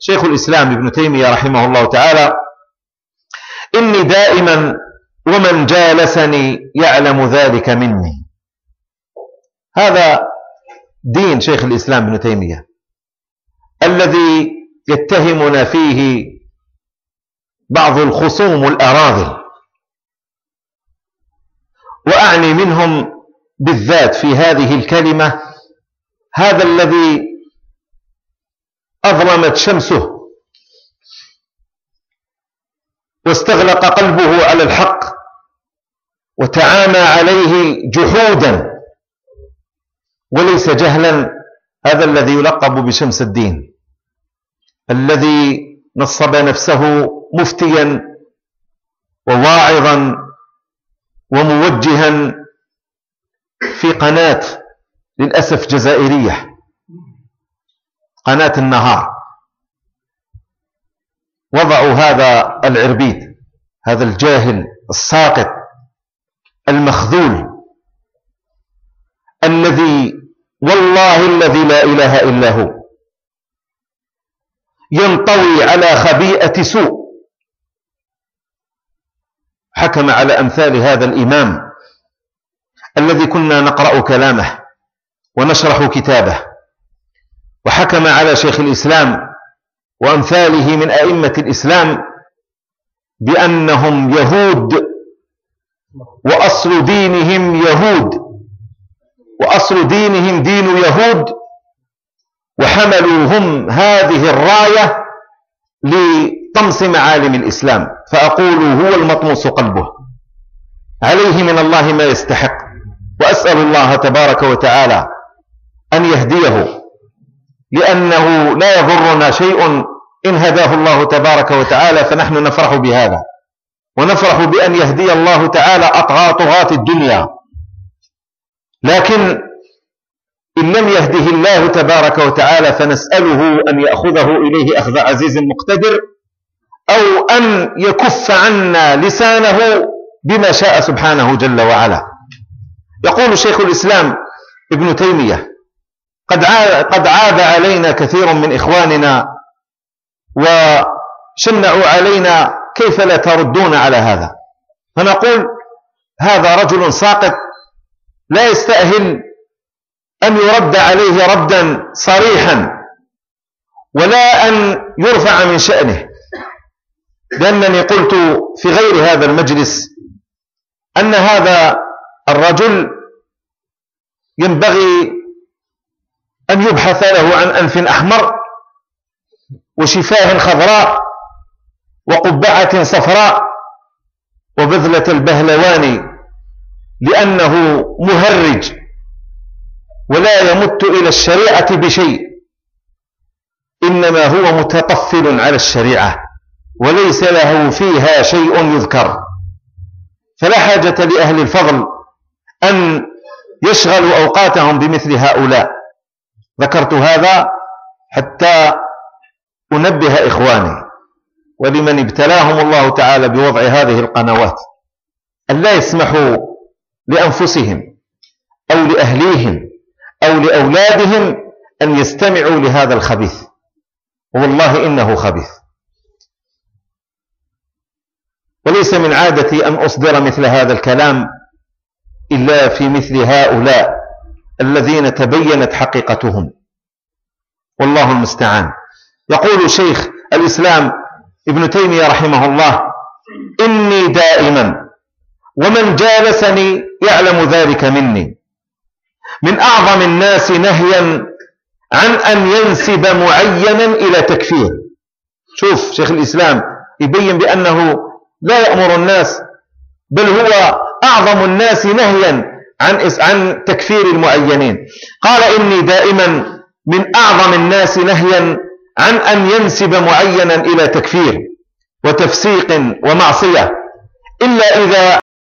شيخ الإسلام ابن تيمية رحمه الله تعالى إني دائما ومن جالسني يعلم ذلك مني. هذا دين شيخ الإسلام ابن تيمية. الذي يتهمنا فيه بعض الخصوم الأراذل وأعني منهم بالذات في هذه الكلمة هذا الذي أظلمت شمسه. واستغلق قلبه على الحق وتعامى عليه جحودا. وليس جهلا هذا الذي يلقب بشمس الدين. الذي نصب نفسه مفتيا وواعظا وموجها في قناة للأسف جزائرية. قناة النهار. وضعوا هذا العربيد هذا الجاهل الساقط المخذول الذي والله الذي لا إله إلا هو ينطوي على خبيئة سوء. حكم على أمثال هذا الإمام الذي كنا نقرأ كلامه ونشرح كتابه. وحكم على شيخ الإسلام وأمثاله من أئمة الإسلام بأنهم يهود وأصل دينهم يهود وأصل دينهم دين يهود وحملوا هم هذه الراية لطمس معالم الإسلام فأقول هو المطموس قلبه عليه من الله ما يستحق وأسأل الله تبارك وتعالى أن يهديه لأنه لا يضرنا شيء إن هداه الله تبارك وتعالى فنحن نفرح بهذا. ونفرح بأن يهدي الله تعالى أطغى طغاة الدنيا. لكن إن لم يهده الله تبارك وتعالى فنسأله أن يأخذه إليه أخذ عزيز مقتدر أو أن يكف عنا لسانه بما شاء سبحانه جل وعلا. يقول شيخ الإسلام ابن تيمية قد قد عاد علينا كثير من إخواننا وشنعوا علينا كيف لا تردون على هذا. فنقول هذا رجل ساقط لا يستأهل أن يرد عليه ردا صريحا ولا أن يرفع من شأنه. لأنني قلت في غير هذا المجلس أن هذا الرجل ينبغي أن يبحث له عن أنف أحمر وشفاه خضراء وقبعة صفراء وبذلة البهلوان لأنه مهرج ولا يمت إلى الشريعة بشيء إنما هو متطفل على الشريعة وليس له فيها شيء يذكر. فلا حاجة لأهل الفضل أن يشغلوا أوقاتهم بمثل هؤلاء. ذكرت هذا حتى أنبه إخواني ولمن ابتلاهم الله تعالى بوضع هذه القنوات أن لا يسمحوا لأنفسهم أو لأهليهم أو لأولادهم أن يستمعوا لهذا الخبيث. والله إنه خبيث. وليس من عادتي أن أصدر مثل هذا الكلام إلا في مثل هؤلاء. الذين تبينت حقيقتهم. والله المستعان. يقول شيخ الإسلام ابن تيمية رحمه الله إني دائما ومن جالسني يعلم ذلك مني. من أعظم الناس نهيا عن أن ينسب معينا إلى تكفير. شوف شيخ الإسلام يبين بأنه لا يأمر الناس بل هو أعظم الناس نهيا عن عن تكفير المعينين. قال إني دائما من أعظم الناس نهيا عن أن ينسب معينا إلى تكفير وتفسيق ومعصية إلا إذا